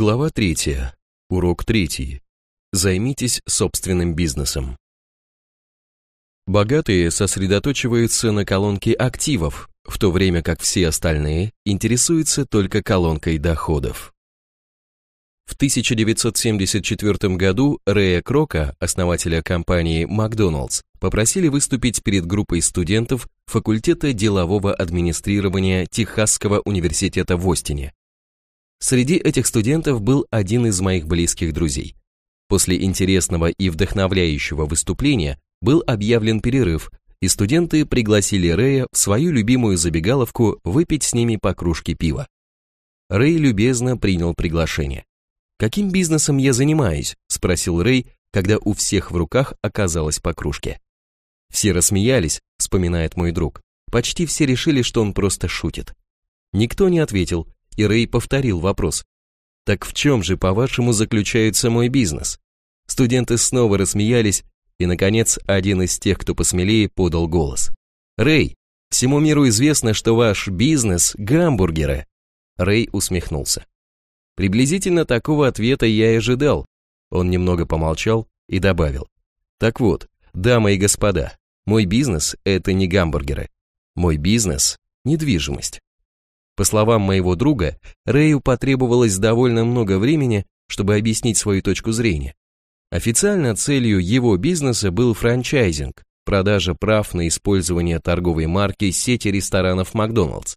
Глава 3. Урок 3. Займитесь собственным бизнесом. Богатые сосредоточиваются на колонке активов, в то время как все остальные интересуются только колонкой доходов. В 1974 году Рэя Крока, основателя компании Макдоналдс, попросили выступить перед группой студентов факультета делового администрирования Техасского университета в Остине. Среди этих студентов был один из моих близких друзей. После интересного и вдохновляющего выступления был объявлен перерыв, и студенты пригласили Рэя в свою любимую забегаловку выпить с ними по кружке пива. Рэй любезно принял приглашение. «Каким бизнесом я занимаюсь?» – спросил Рэй, когда у всех в руках оказалась по кружке. Все рассмеялись, вспоминает мой друг. Почти все решили, что он просто шутит. Никто не ответил, и Рэй повторил вопрос. «Так в чем же, по-вашему, заключается мой бизнес?» Студенты снова рассмеялись, и, наконец, один из тех, кто посмелее, подал голос. «Рэй, всему миру известно, что ваш бизнес – гамбургеры!» Рэй усмехнулся. Приблизительно такого ответа я и ожидал. Он немного помолчал и добавил. «Так вот, дамы и господа, мой бизнес – это не гамбургеры. Мой бизнес – недвижимость. По словам моего друга, Рэю потребовалось довольно много времени, чтобы объяснить свою точку зрения. Официально целью его бизнеса был франчайзинг, продажа прав на использование торговой марки сети ресторанов Макдоналдс.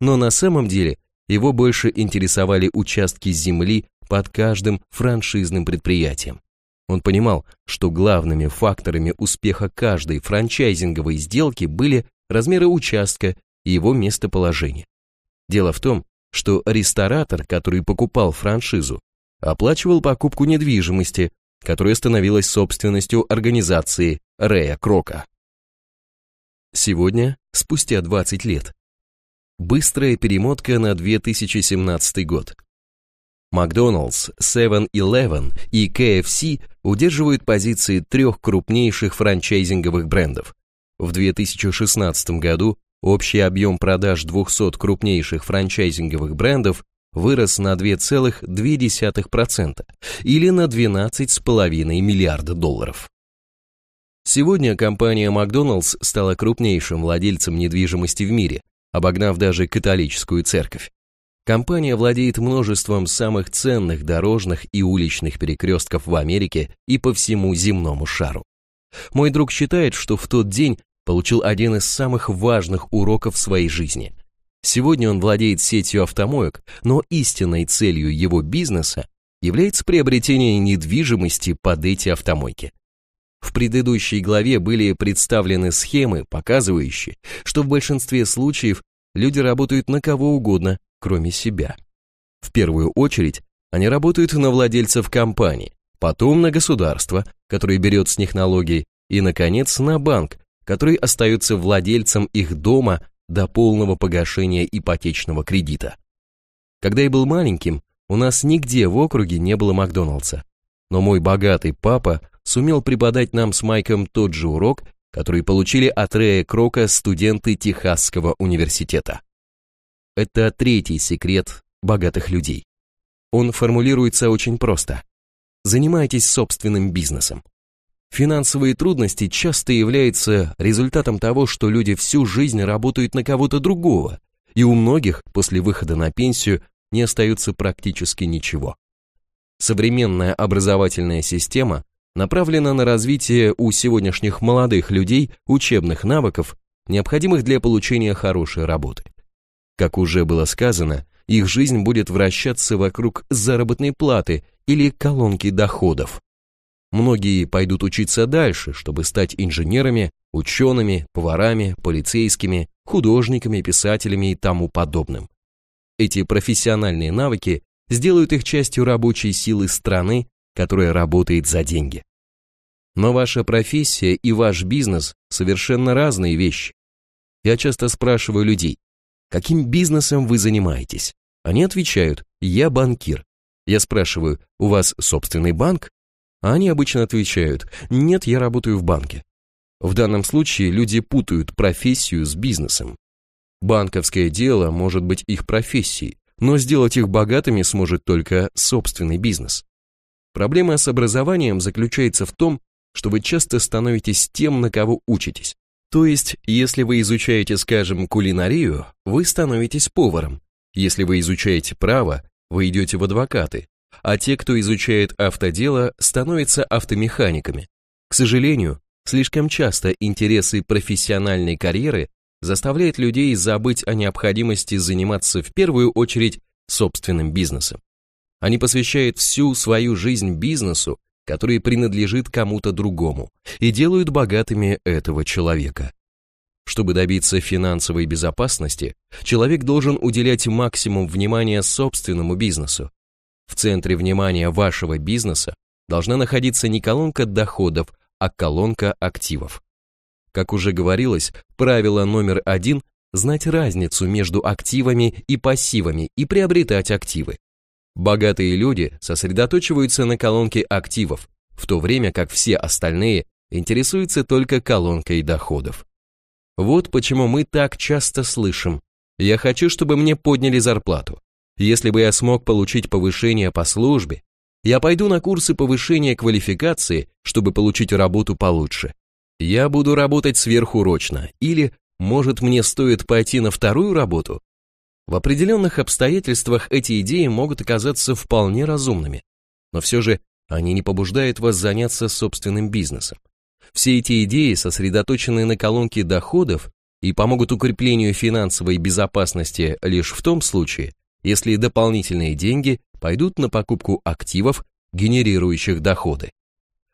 Но на самом деле его больше интересовали участки земли под каждым франшизным предприятием. Он понимал, что главными факторами успеха каждой франчайзинговой сделки были размеры участка и его местоположение. Дело в том, что ресторатор, который покупал франшизу, оплачивал покупку недвижимости, которая становилась собственностью организации Рэя Крока. Сегодня, спустя 20 лет, быстрая перемотка на 2017 год. Макдоналдс, 7-Eleven и KFC удерживают позиции трех крупнейших франчайзинговых брендов. В 2016 году Общий объем продаж 200 крупнейших франчайзинговых брендов вырос на 2,2% или на 12,5 миллиарда долларов. Сегодня компания Макдоналдс стала крупнейшим владельцем недвижимости в мире, обогнав даже католическую церковь. Компания владеет множеством самых ценных дорожных и уличных перекрестков в Америке и по всему земному шару. Мой друг считает, что в тот день получил один из самых важных уроков своей жизни. Сегодня он владеет сетью автомоек, но истинной целью его бизнеса является приобретение недвижимости под эти автомойки. В предыдущей главе были представлены схемы, показывающие, что в большинстве случаев люди работают на кого угодно, кроме себя. В первую очередь, они работают на владельцев компании, потом на государство, которое берет с них налоги, и, наконец, на банк, который остается владельцем их дома до полного погашения ипотечного кредита. Когда я был маленьким, у нас нигде в округе не было Макдоналдса. Но мой богатый папа сумел преподать нам с Майком тот же урок, который получили от Рэя Крока студенты Техасского университета. Это третий секрет богатых людей. Он формулируется очень просто. Занимайтесь собственным бизнесом. Финансовые трудности часто являются результатом того, что люди всю жизнь работают на кого-то другого, и у многих после выхода на пенсию не остается практически ничего. Современная образовательная система направлена на развитие у сегодняшних молодых людей учебных навыков, необходимых для получения хорошей работы. Как уже было сказано, их жизнь будет вращаться вокруг заработной платы или колонки доходов. Многие пойдут учиться дальше, чтобы стать инженерами, учеными, поварами, полицейскими, художниками, писателями и тому подобным. Эти профессиональные навыки сделают их частью рабочей силы страны, которая работает за деньги. Но ваша профессия и ваш бизнес совершенно разные вещи. Я часто спрашиваю людей, каким бизнесом вы занимаетесь? Они отвечают, я банкир. Я спрашиваю, у вас собственный банк? А они обычно отвечают, нет, я работаю в банке. В данном случае люди путают профессию с бизнесом. Банковское дело может быть их профессией, но сделать их богатыми сможет только собственный бизнес. Проблема с образованием заключается в том, что вы часто становитесь тем, на кого учитесь. То есть, если вы изучаете, скажем, кулинарию, вы становитесь поваром. Если вы изучаете право, вы идете в адвокаты. А те, кто изучает автодело, становятся автомеханиками. К сожалению, слишком часто интересы профессиональной карьеры заставляют людей забыть о необходимости заниматься в первую очередь собственным бизнесом. Они посвящают всю свою жизнь бизнесу, который принадлежит кому-то другому, и делают богатыми этого человека. Чтобы добиться финансовой безопасности, человек должен уделять максимум внимания собственному бизнесу. В центре внимания вашего бизнеса должна находиться не колонка доходов, а колонка активов. Как уже говорилось, правило номер один – знать разницу между активами и пассивами и приобретать активы. Богатые люди сосредоточиваются на колонке активов, в то время как все остальные интересуются только колонкой доходов. Вот почему мы так часто слышим «Я хочу, чтобы мне подняли зарплату. Если бы я смог получить повышение по службе, я пойду на курсы повышения квалификации, чтобы получить работу получше. Я буду работать сверхурочно, или, может, мне стоит пойти на вторую работу, в определенных обстоятельствах эти идеи могут оказаться вполне разумными, но все же они не побуждают вас заняться собственным бизнесом. Все эти идеи сосредоточены на колонке доходов и помогут укреплению финансовой безопасности лишь в том случае, если дополнительные деньги пойдут на покупку активов, генерирующих доходы.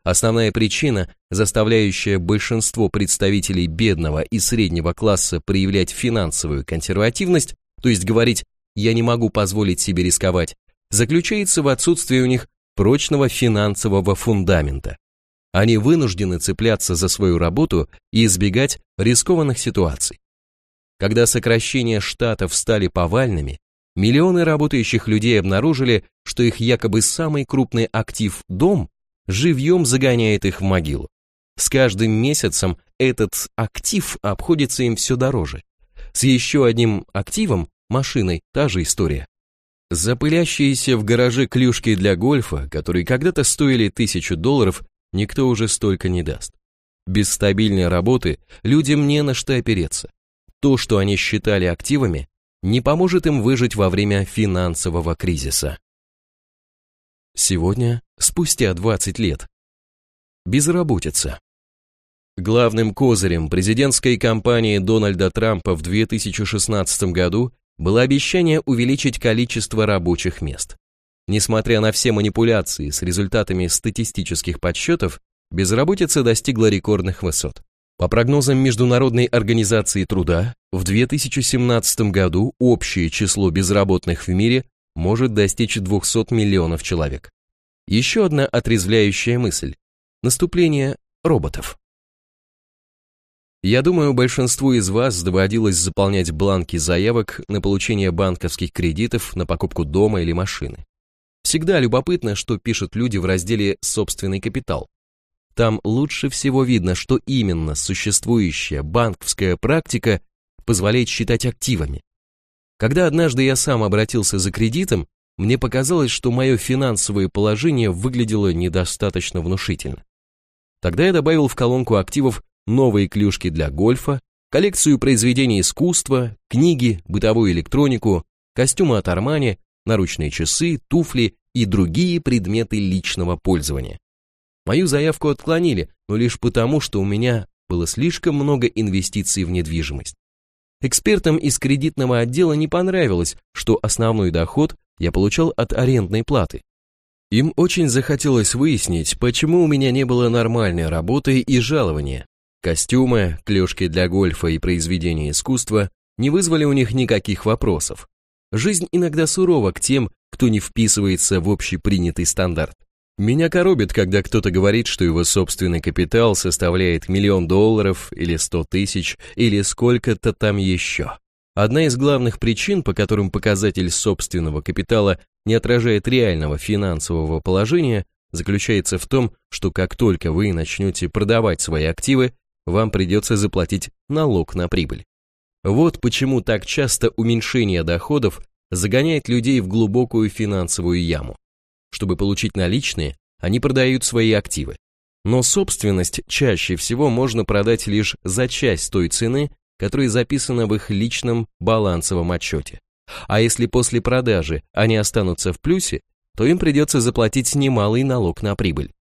Основная причина, заставляющая большинство представителей бедного и среднего класса проявлять финансовую консервативность, то есть говорить «я не могу позволить себе рисковать», заключается в отсутствии у них прочного финансового фундамента. Они вынуждены цепляться за свою работу и избегать рискованных ситуаций. Когда сокращения штатов стали повальными, миллионы работающих людей обнаружили, что их якобы самый крупный актив – дом – живьем загоняет их в могилу. С каждым месяцем этот актив обходится им все дороже. С еще одним активом, машиной, та же история. Запылящиеся в гараже клюшки для гольфа, которые когда-то стоили тысячу долларов, никто уже столько не даст. Без стабильной работы людям не на что опереться. То, что они считали активами, не поможет им выжить во время финансового кризиса. Сегодня, спустя 20 лет. Безработица. Главным козырем президентской кампании Дональда Трампа в 2016 году было обещание увеличить количество рабочих мест. Несмотря на все манипуляции с результатами статистических подсчетов, безработица достигла рекордных высот. По прогнозам Международной организации труда, в 2017 году общее число безработных в мире может достичь 200 миллионов человек. Еще одна отрезвляющая мысль – наступление роботов. Я думаю, большинству из вас доводилось заполнять бланки заявок на получение банковских кредитов на покупку дома или машины. Всегда любопытно, что пишут люди в разделе «Собственный капитал». Там лучше всего видно, что именно существующая банковская практика позволяет считать активами. Когда однажды я сам обратился за кредитом, мне показалось, что мое финансовое положение выглядело недостаточно внушительно. Тогда я добавил в колонку активов новые клюшки для гольфа, коллекцию произведений искусства, книги, бытовую электронику, костюмы от Армани, наручные часы, туфли и другие предметы личного пользования. Мою заявку отклонили, но лишь потому, что у меня было слишком много инвестиций в недвижимость. Экспертам из кредитного отдела не понравилось, что основной доход я получал от арендной платы. Им очень захотелось выяснить, почему у меня не было нормальной работы и жалования, Костюмы, клюшки для гольфа и произведения искусства не вызвали у них никаких вопросов. Жизнь иногда сурова к тем, кто не вписывается в общепринятый стандарт. Меня коробит, когда кто-то говорит, что его собственный капитал составляет миллион долларов или сто тысяч или сколько-то там еще. Одна из главных причин, по которым показатель собственного капитала не отражает реального финансового положения, заключается в том, что как только вы начнете продавать свои активы, вам придется заплатить налог на прибыль. Вот почему так часто уменьшение доходов загоняет людей в глубокую финансовую яму. Чтобы получить наличные, они продают свои активы. Но собственность чаще всего можно продать лишь за часть той цены, которая записана в их личном балансовом отчете. А если после продажи они останутся в плюсе, то им придется заплатить немалый налог на прибыль.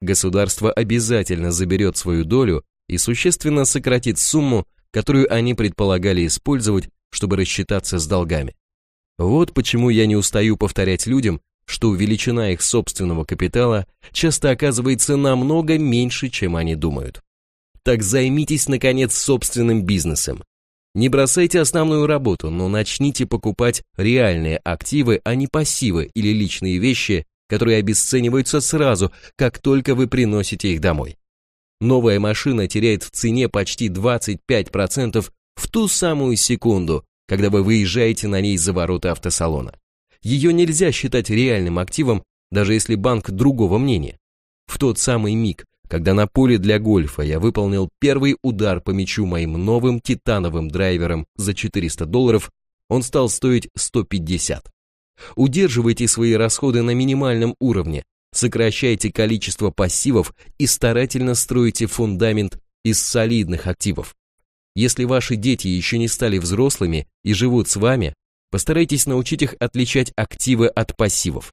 Государство обязательно заберет свою долю и существенно сократит сумму, которую они предполагали использовать, чтобы рассчитаться с долгами. Вот почему я не устаю повторять людям, что величина их собственного капитала часто оказывается намного меньше, чем они думают. Так займитесь, наконец, собственным бизнесом. Не бросайте основную работу, но начните покупать реальные активы, а не пассивы или личные вещи, которые обесцениваются сразу, как только вы приносите их домой. Новая машина теряет в цене почти 25% в ту самую секунду, когда вы выезжаете на ней за ворота автосалона. Ее нельзя считать реальным активом, даже если банк другого мнения. В тот самый миг, когда на поле для гольфа я выполнил первый удар по мячу моим новым титановым драйвером за 400 долларов, он стал стоить 150. Удерживайте свои расходы на минимальном уровне, сокращайте количество пассивов и старательно стройте фундамент из солидных активов. Если ваши дети еще не стали взрослыми и живут с вами, постарайтесь научить их отличать активы от пассивов.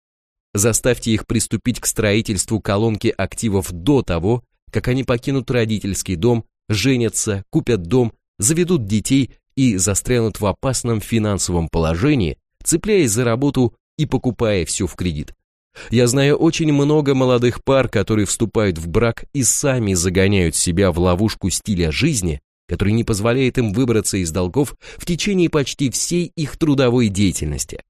Заставьте их приступить к строительству колонки активов до того, как они покинут родительский дом, женятся, купят дом, заведут детей и застрянут в опасном финансовом положении, цепляясь за работу и покупая все в кредит. Я знаю очень много молодых пар, которые вступают в брак и сами загоняют себя в ловушку стиля жизни, который не позволяет им выбраться из долгов в течение почти всей их трудовой деятельности.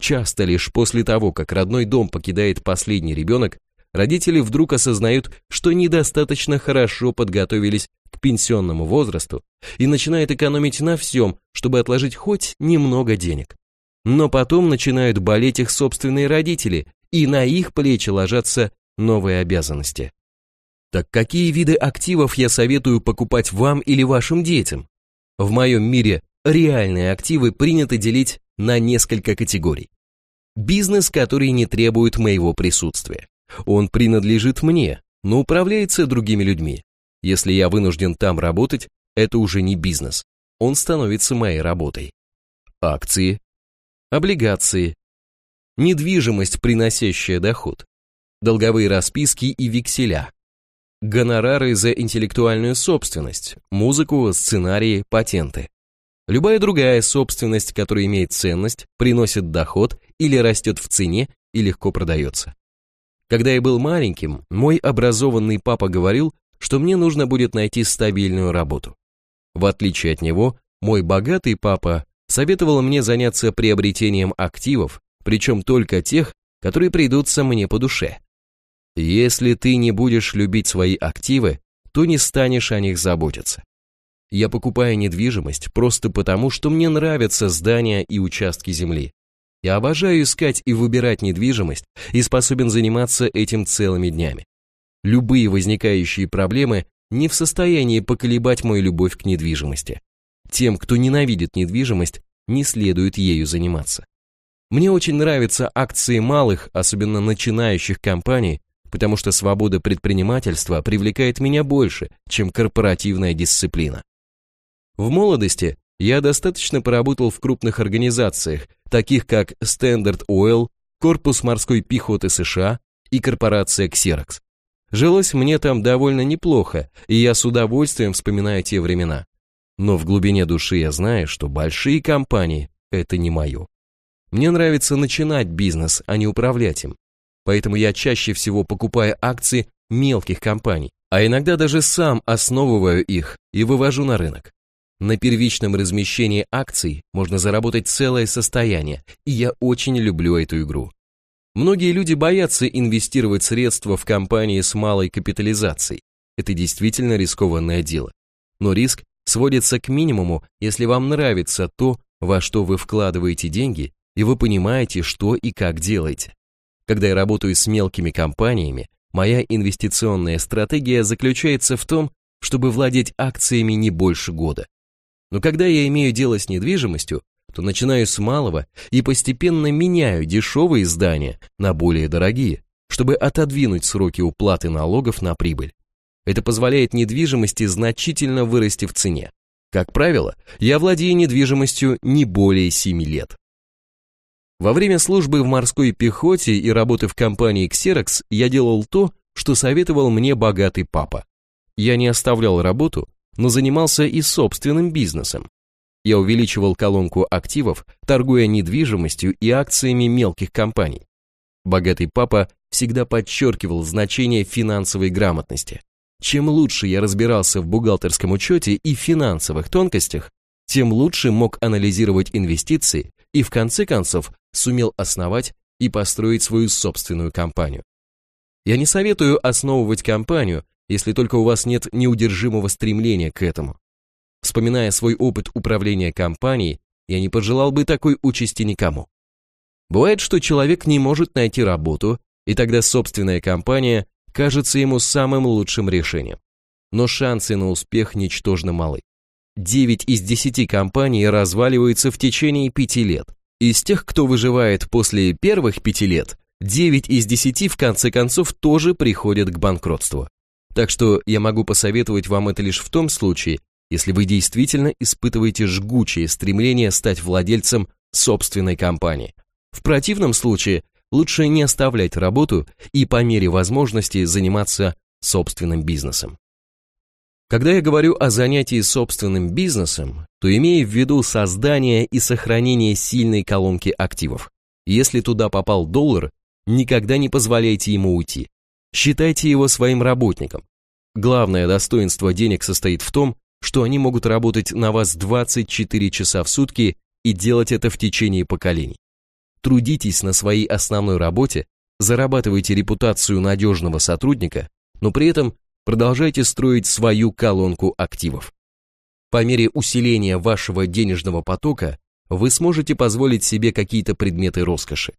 Часто лишь после того, как родной дом покидает последний ребенок, родители вдруг осознают, что недостаточно хорошо подготовились к пенсионному возрасту и начинают экономить на всем, чтобы отложить хоть немного денег. Но потом начинают болеть их собственные родители, и на их плечи ложатся новые обязанности. Так какие виды активов я советую покупать вам или вашим детям? В моем мире реальные активы принято делить на несколько категорий. Бизнес, который не требует моего присутствия. Он принадлежит мне, но управляется другими людьми. Если я вынужден там работать, это уже не бизнес. Он становится моей работой. Акции, облигации, недвижимость, приносящая доход, долговые расписки и векселя, гонорары за интеллектуальную собственность, музыку, сценарии, патенты. Любая другая собственность, которая имеет ценность, приносит доход или растет в цене и легко продается. Когда я был маленьким, мой образованный папа говорил, что мне нужно будет найти стабильную работу. В отличие от него, мой богатый папа советовал мне заняться приобретением активов, причем только тех, которые придутся мне по душе. Если ты не будешь любить свои активы, то не станешь о них заботиться. Я покупаю недвижимость просто потому, что мне нравятся здания и участки земли. Я обожаю искать и выбирать недвижимость и способен заниматься этим целыми днями. Любые возникающие проблемы не в состоянии поколебать мою любовь к недвижимости. Тем, кто ненавидит недвижимость, не следует ею заниматься. Мне очень нравятся акции малых, особенно начинающих компаний, потому что свобода предпринимательства привлекает меня больше, чем корпоративная дисциплина. В молодости я достаточно поработал в крупных организациях, таких как Standard Oil, Корпус морской пехоты США и корпорация Xerox. Жилось мне там довольно неплохо, и я с удовольствием вспоминаю те времена. Но в глубине души я знаю, что большие компании – это не мое. Мне нравится начинать бизнес, а не управлять им поэтому я чаще всего покупаю акции мелких компаний, а иногда даже сам основываю их и вывожу на рынок. На первичном размещении акций можно заработать целое состояние, и я очень люблю эту игру. Многие люди боятся инвестировать средства в компании с малой капитализацией. Это действительно рискованное дело. Но риск сводится к минимуму, если вам нравится то, во что вы вкладываете деньги, и вы понимаете, что и как делаете. Когда я работаю с мелкими компаниями, моя инвестиционная стратегия заключается в том, чтобы владеть акциями не больше года. Но когда я имею дело с недвижимостью, то начинаю с малого и постепенно меняю дешевые здания на более дорогие, чтобы отодвинуть сроки уплаты налогов на прибыль. Это позволяет недвижимости значительно вырасти в цене. Как правило, я владею недвижимостью не более 7 лет. Во время службы в морской пехоте и работы в компании Xerox я делал то, что советовал мне богатый папа. Я не оставлял работу, но занимался и собственным бизнесом. Я увеличивал колонку активов, торгуя недвижимостью и акциями мелких компаний. Богатый папа всегда подчеркивал значение финансовой грамотности. Чем лучше я разбирался в бухгалтерском учете и финансовых тонкостях, тем лучше мог анализировать инвестиции и в конце концов сумел основать и построить свою собственную компанию. Я не советую основывать компанию, если только у вас нет неудержимого стремления к этому. Вспоминая свой опыт управления компанией, я не пожелал бы такой участи никому. Бывает, что человек не может найти работу, и тогда собственная компания кажется ему самым лучшим решением. Но шансы на успех ничтожно малы. 9 из 10 компаний разваливаются в течение 5 лет. Из тех, кто выживает после первых 5 лет, 9 из 10 в конце концов тоже приходят к банкротству. Так что я могу посоветовать вам это лишь в том случае, если вы действительно испытываете жгучее стремление стать владельцем собственной компании. В противном случае лучше не оставлять работу и по мере возможности заниматься собственным бизнесом. Когда я говорю о занятии собственным бизнесом, то имею в виду создание и сохранение сильной колонки активов. Если туда попал доллар, никогда не позволяйте ему уйти. Считайте его своим работником. Главное достоинство денег состоит в том, что они могут работать на вас 24 часа в сутки и делать это в течение поколений. Трудитесь на своей основной работе, зарабатывайте репутацию надежного сотрудника, но при этом продолжайте строить свою колонку активов. По мере усиления вашего денежного потока вы сможете позволить себе какие-то предметы роскоши.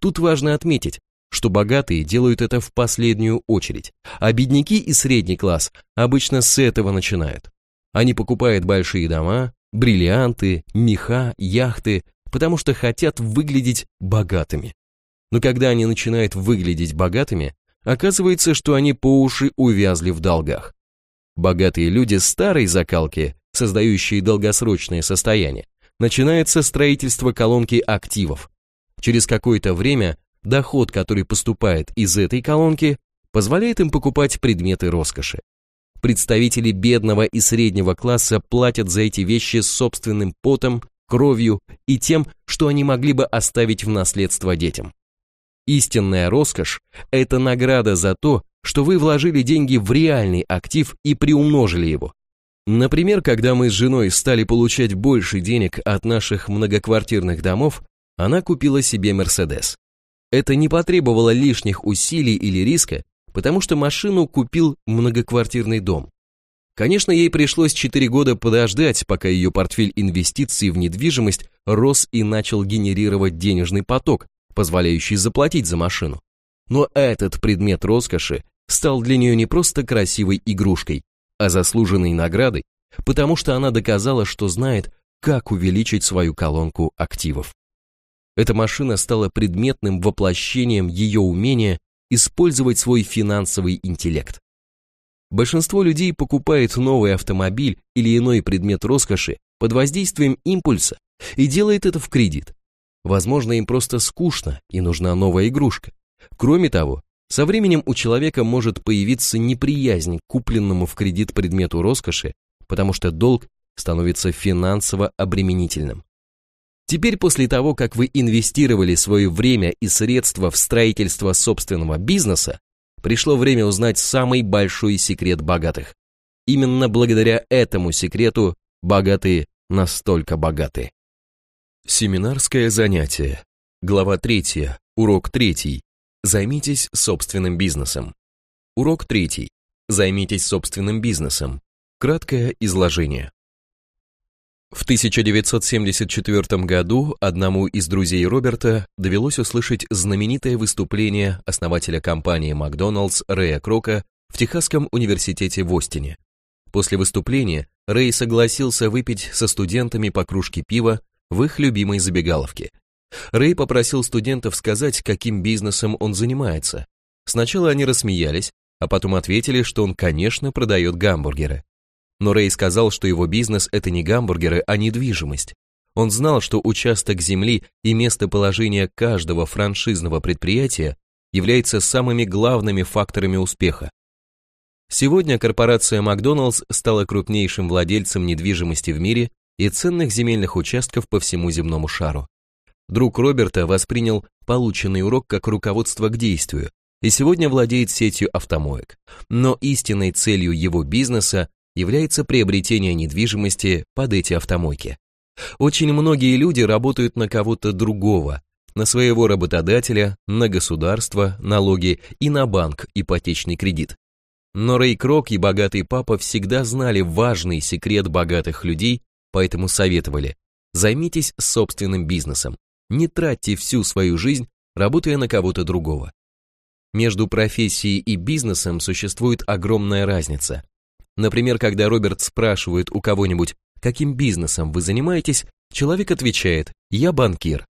Тут важно отметить, что богатые делают это в последнюю очередь, а бедняки и средний класс обычно с этого начинают. Они покупают большие дома, бриллианты, меха, яхты, потому что хотят выглядеть богатыми. Но когда они начинают выглядеть богатыми, оказывается, что они по уши увязли в долгах. Богатые люди старой закалки, создающие долгосрочное состояние, начинается строительство колонки активов. Через какое-то время доход, который поступает из этой колонки, позволяет им покупать предметы роскоши. Представители бедного и среднего класса платят за эти вещи собственным потом, кровью и тем, что они могли бы оставить в наследство детям. Истинная роскошь – это награда за то, что вы вложили деньги в реальный актив и приумножили его. Например, когда мы с женой стали получать больше денег от наших многоквартирных домов, она купила себе Мерседес. Это не потребовало лишних усилий или риска, потому что машину купил многоквартирный дом. Конечно, ей пришлось 4 года подождать, пока ее портфель инвестиций в недвижимость рос и начал генерировать денежный поток, позволяющий заплатить за машину. Но этот предмет роскоши стал для нее не просто красивой игрушкой, а заслуженной наградой, потому что она доказала, что знает, как увеличить свою колонку активов. Эта машина стала предметным воплощением ее умения использовать свой финансовый интеллект. Большинство людей покупает новый автомобиль или иной предмет роскоши под воздействием импульса и делает это в кредит. Возможно, им просто скучно и нужна новая игрушка. Кроме того, со временем у человека может появиться неприязнь к купленному в кредит предмету роскоши, потому что долг становится финансово обременительным. Теперь после того, как вы инвестировали свое время и средства в строительство собственного бизнеса, пришло время узнать самый большой секрет богатых. Именно благодаря этому секрету богатые настолько богаты. Семинарское занятие. Глава 3. Урок 3. Займитесь собственным бизнесом. Урок 3. Займитесь собственным бизнесом. Краткое изложение. В 1974 году одному из друзей Роберта довелось услышать знаменитое выступление основателя компании Макдоналдс Рэя Крока в Техасском университете в Остине. После выступления Рэй согласился выпить со студентами по кружке пива, в их любимой забегаловке. Рэй попросил студентов сказать, каким бизнесом он занимается. Сначала они рассмеялись, а потом ответили, что он, конечно, продает гамбургеры. Но Рэй сказал, что его бизнес – это не гамбургеры, а недвижимость. Он знал, что участок земли и местоположение каждого франшизного предприятия являются самыми главными факторами успеха. Сегодня корпорация Макдоналдс стала крупнейшим владельцем недвижимости в мире и ценных земельных участков по всему земному шару. Друг Роберта воспринял полученный урок как руководство к действию и сегодня владеет сетью автомоек. Но истинной целью его бизнеса является приобретение недвижимости под эти автомойки. Очень многие люди работают на кого-то другого, на своего работодателя, на государство, налоги и на банк, ипотечный кредит. Но Рэй Крок и богатый папа всегда знали важный секрет богатых людей, поэтому советовали, займитесь собственным бизнесом, не тратьте всю свою жизнь, работая на кого-то другого. Между профессией и бизнесом существует огромная разница. Например, когда Роберт спрашивает у кого-нибудь, каким бизнесом вы занимаетесь, человек отвечает «я банкир».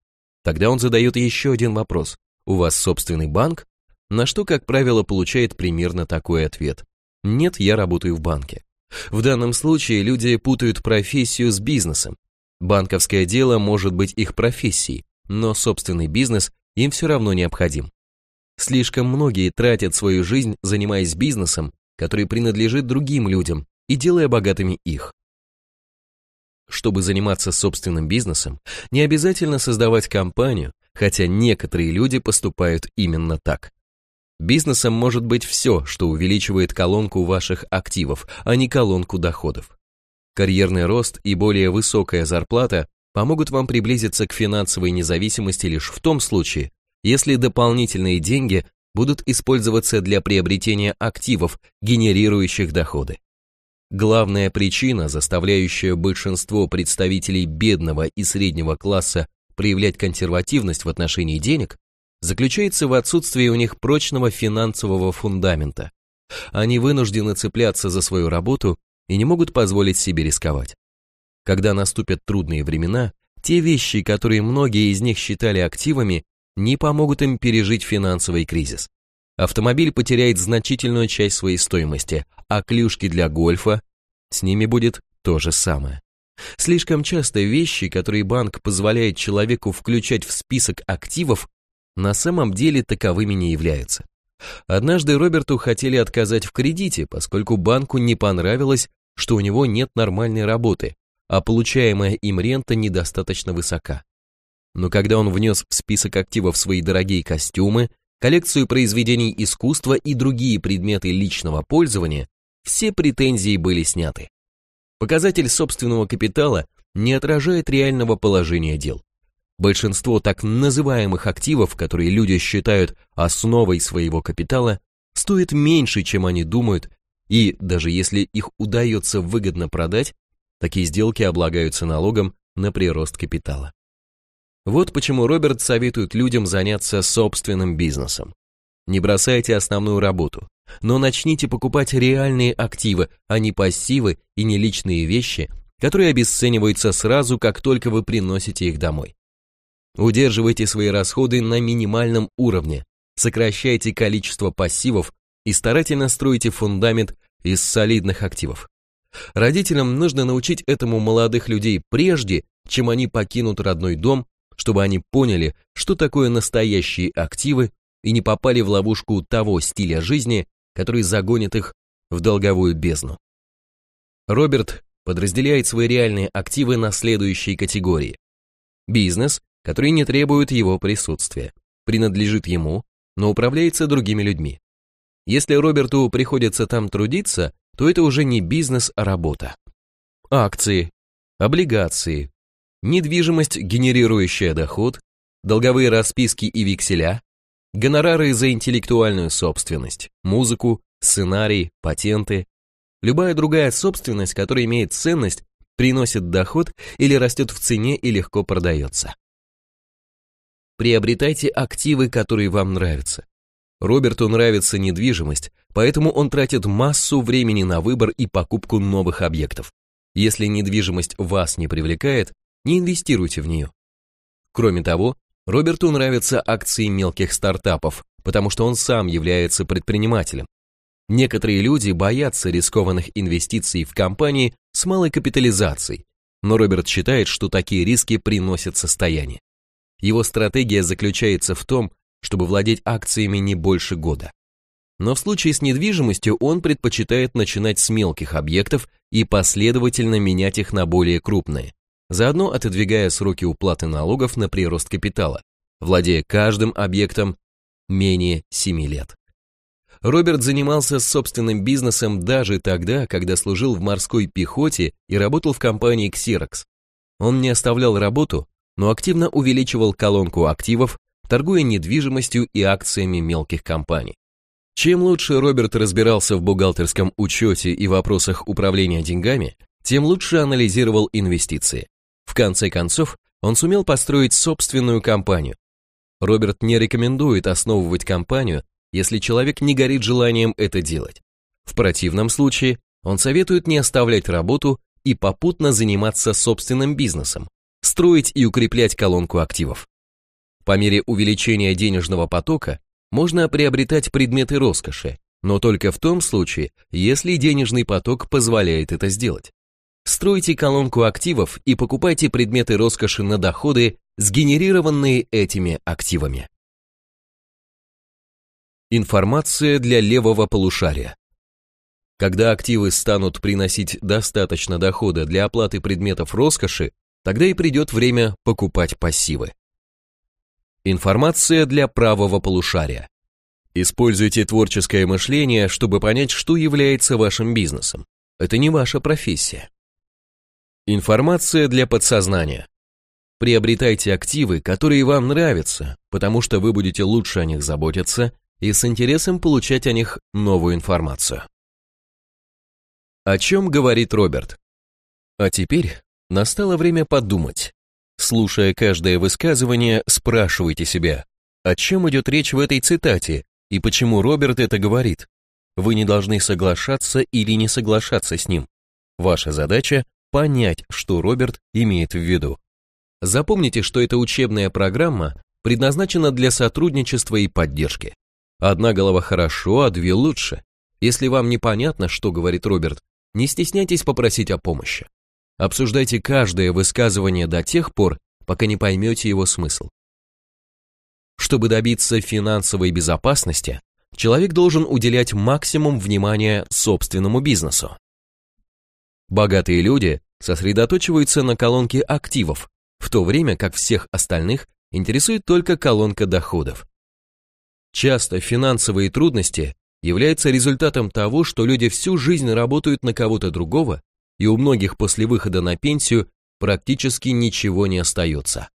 Тогда он задает еще один вопрос «у вас собственный банк?» На что, как правило, получает примерно такой ответ «нет, я работаю в банке». В данном случае люди путают профессию с бизнесом. Банковское дело может быть их профессией, но собственный бизнес им все равно необходим. Слишком многие тратят свою жизнь, занимаясь бизнесом, который принадлежит другим людям и делая богатыми их. Чтобы заниматься собственным бизнесом, не обязательно создавать компанию, хотя некоторые люди поступают именно так. Бизнесом может быть все, что увеличивает колонку ваших активов, а не колонку доходов. Карьерный рост и более высокая зарплата помогут вам приблизиться к финансовой независимости лишь в том случае, если дополнительные деньги будут использоваться для приобретения активов, генерирующих доходы. Главная причина, заставляющая большинство представителей бедного и среднего класса проявлять консервативность в отношении денег, заключается в отсутствии у них прочного финансового фундамента. Они вынуждены цепляться за свою работу и не могут позволить себе рисковать. Когда наступят трудные времена, те вещи, которые многие из них считали активами, не помогут им пережить финансовый кризис. Автомобиль потеряет значительную часть своей стоимости, а клюшки для гольфа, с ними будет то же самое. Слишком часто вещи, которые банк позволяет человеку включать в список активов, на самом деле таковыми не являются. Однажды Роберту хотели отказать в кредите, поскольку банку не понравилось, что у него нет нормальной работы, а получаемая им рента недостаточно высока. Но когда он внес в список активов свои дорогие костюмы, коллекцию произведений искусства и другие предметы личного пользования, все претензии были сняты. Показатель собственного капитала не отражает реального положения дел. Большинство так называемых активов, которые люди считают основой своего капитала, стоит меньше, чем они думают, и даже если их удается выгодно продать, такие сделки облагаются налогом на прирост капитала. Вот почему Роберт советует людям заняться собственным бизнесом. Не бросайте основную работу, но начните покупать реальные активы, а не пассивы и не личные вещи, которые обесцениваются сразу, как только вы приносите их домой. Удерживайте свои расходы на минимальном уровне, сокращайте количество пассивов и старательно стройте фундамент из солидных активов. Родителям нужно научить этому молодых людей прежде, чем они покинут родной дом чтобы они поняли, что такое настоящие активы и не попали в ловушку того стиля жизни, который загонит их в долговую бездну. Роберт подразделяет свои реальные активы на следующие категории. Бизнес, который не требует его присутствия, принадлежит ему, но управляется другими людьми. Если Роберту приходится там трудиться, то это уже не бизнес, а работа. Акции, облигации, недвижимость, генерирующая доход, долговые расписки и векселя, гонорары за интеллектуальную собственность, музыку, сценарий, патенты, любая другая собственность, которая имеет ценность, приносит доход или растет в цене и легко продается. Приобретайте активы, которые вам нравятся. Роберту нравится недвижимость, поэтому он тратит массу времени на выбор и покупку новых объектов. Если недвижимость вас не привлекает, не инвестируйте в нее. Кроме того, Роберту нравятся акции мелких стартапов, потому что он сам является предпринимателем. Некоторые люди боятся рискованных инвестиций в компании с малой капитализацией, но Роберт считает, что такие риски приносят состояние. Его стратегия заключается в том, чтобы владеть акциями не больше года. Но в случае с недвижимостью он предпочитает начинать с мелких объектов и последовательно менять их на более крупные, заодно отодвигая сроки уплаты налогов на прирост капитала, владея каждым объектом менее 7 лет. Роберт занимался собственным бизнесом даже тогда, когда служил в морской пехоте и работал в компании Xerox. Он не оставлял работу, но активно увеличивал колонку активов, торгуя недвижимостью и акциями мелких компаний. Чем лучше Роберт разбирался в бухгалтерском учете и вопросах управления деньгами, тем лучше анализировал инвестиции. В конце концов, он сумел построить собственную компанию. Роберт не рекомендует основывать компанию, если человек не горит желанием это делать. В противном случае он советует не оставлять работу и попутно заниматься собственным бизнесом, строить и укреплять колонку активов. По мере увеличения денежного потока можно приобретать предметы роскоши, но только в том случае, если денежный поток позволяет это сделать. Стройте колонку активов и покупайте предметы роскоши на доходы, сгенерированные этими активами. Информация для левого полушария. Когда активы станут приносить достаточно дохода для оплаты предметов роскоши, тогда и придет время покупать пассивы. Информация для правого полушария. Используйте творческое мышление, чтобы понять, что является вашим бизнесом. Это не ваша профессия. Информация для подсознания. Приобретайте активы, которые вам нравятся, потому что вы будете лучше о них заботиться и с интересом получать о них новую информацию. О чем говорит Роберт? А теперь настало время подумать. Слушая каждое высказывание, спрашивайте себя, о чем идет речь в этой цитате и почему Роберт это говорит. Вы не должны соглашаться или не соглашаться с ним. Ваша задача понять, что Роберт имеет в виду. Запомните, что эта учебная программа предназначена для сотрудничества и поддержки. Одна голова хорошо, а две лучше. Если вам непонятно, что говорит Роберт, не стесняйтесь попросить о помощи. Обсуждайте каждое высказывание до тех пор, пока не поймете его смысл. Чтобы добиться финансовой безопасности, человек должен уделять максимум внимания собственному бизнесу. Богатые люди сосредоточиваются на колонке активов, в то время как всех остальных интересует только колонка доходов. Часто финансовые трудности являются результатом того, что люди всю жизнь работают на кого-то другого, и у многих после выхода на пенсию практически ничего не остается.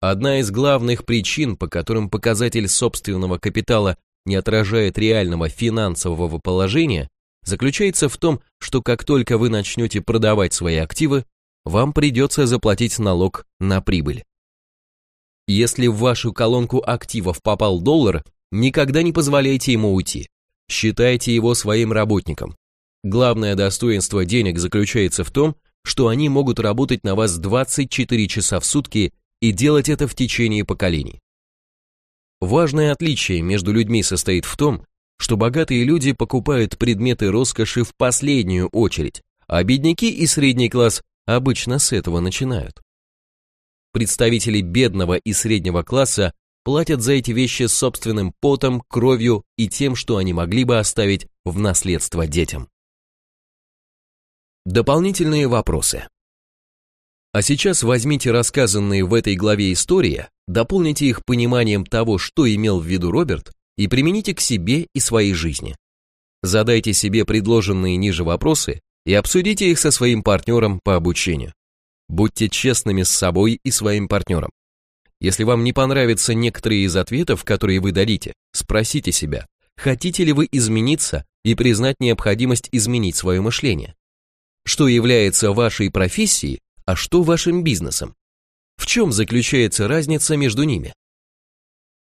Одна из главных причин, по которым показатель собственного капитала не отражает реального финансового положения, заключается в том, что как только вы начнете продавать свои активы, вам придется заплатить налог на прибыль. Если в вашу колонку активов попал доллар, никогда не позволяйте ему уйти. Считайте его своим работником. Главное достоинство денег заключается в том, что они могут работать на вас 24 часа в сутки и делать это в течение поколений. Важное отличие между людьми состоит в том, что богатые люди покупают предметы роскоши в последнюю очередь, а бедняки и средний класс обычно с этого начинают. Представители бедного и среднего класса платят за эти вещи собственным потом, кровью и тем, что они могли бы оставить в наследство детям. Дополнительные вопросы. А сейчас возьмите рассказанные в этой главе истории, дополните их пониманием того, что имел в виду Роберт, и примените к себе и своей жизни. Задайте себе предложенные ниже вопросы и обсудите их со своим партнером по обучению. Будьте честными с собой и своим партнером. Если вам не понравятся некоторые из ответов, которые вы дадите, спросите себя, хотите ли вы измениться и признать необходимость изменить свое мышление. Что является вашей профессией, а что вашим бизнесом? В чем заключается разница между ними?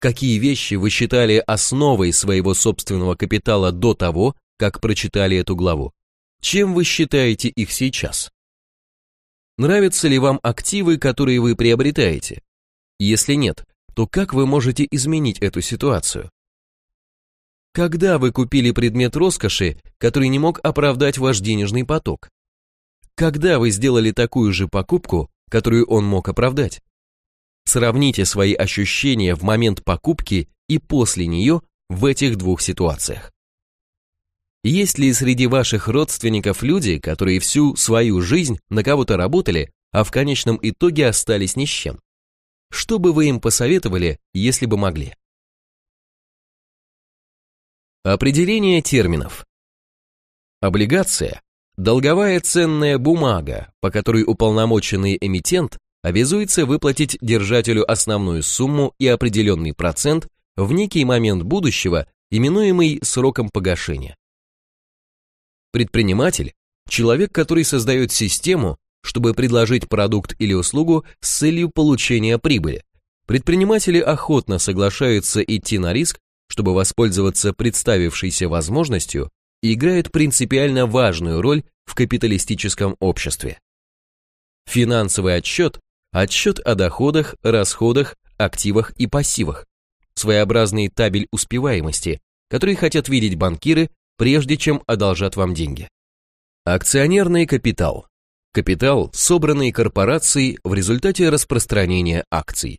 Какие вещи вы считали основой своего собственного капитала до того, как прочитали эту главу? Чем вы считаете их сейчас? Нравятся ли вам активы, которые вы приобретаете? Если нет, то как вы можете изменить эту ситуацию? Когда вы купили предмет роскоши, который не мог оправдать ваш денежный поток? Когда вы сделали такую же покупку, которую он мог оправдать? Сравните свои ощущения в момент покупки и после нее в этих двух ситуациях. Есть ли среди ваших родственников люди, которые всю свою жизнь на кого-то работали, а в конечном итоге остались ни с чем? Что бы вы им посоветовали, если бы могли? Определение терминов. Облигация – долговая ценная бумага, по которой уполномоченный эмитент обязуется выплатить держателю основную сумму и определенный процент в некий момент будущего, именуемый сроком погашения. Предприниматель – человек, который создает систему, чтобы предложить продукт или услугу с целью получения прибыли. Предприниматели охотно соглашаются идти на риск чтобы воспользоваться представившейся возможностью, играют принципиально важную роль в капиталистическом обществе. Финансовый отчет – отчет о доходах, расходах, активах и пассивах, своеобразный табель успеваемости, который хотят видеть банкиры, прежде чем одолжат вам деньги. Акционерный капитал. Капитал, собранный корпорацией в результате распространения акций.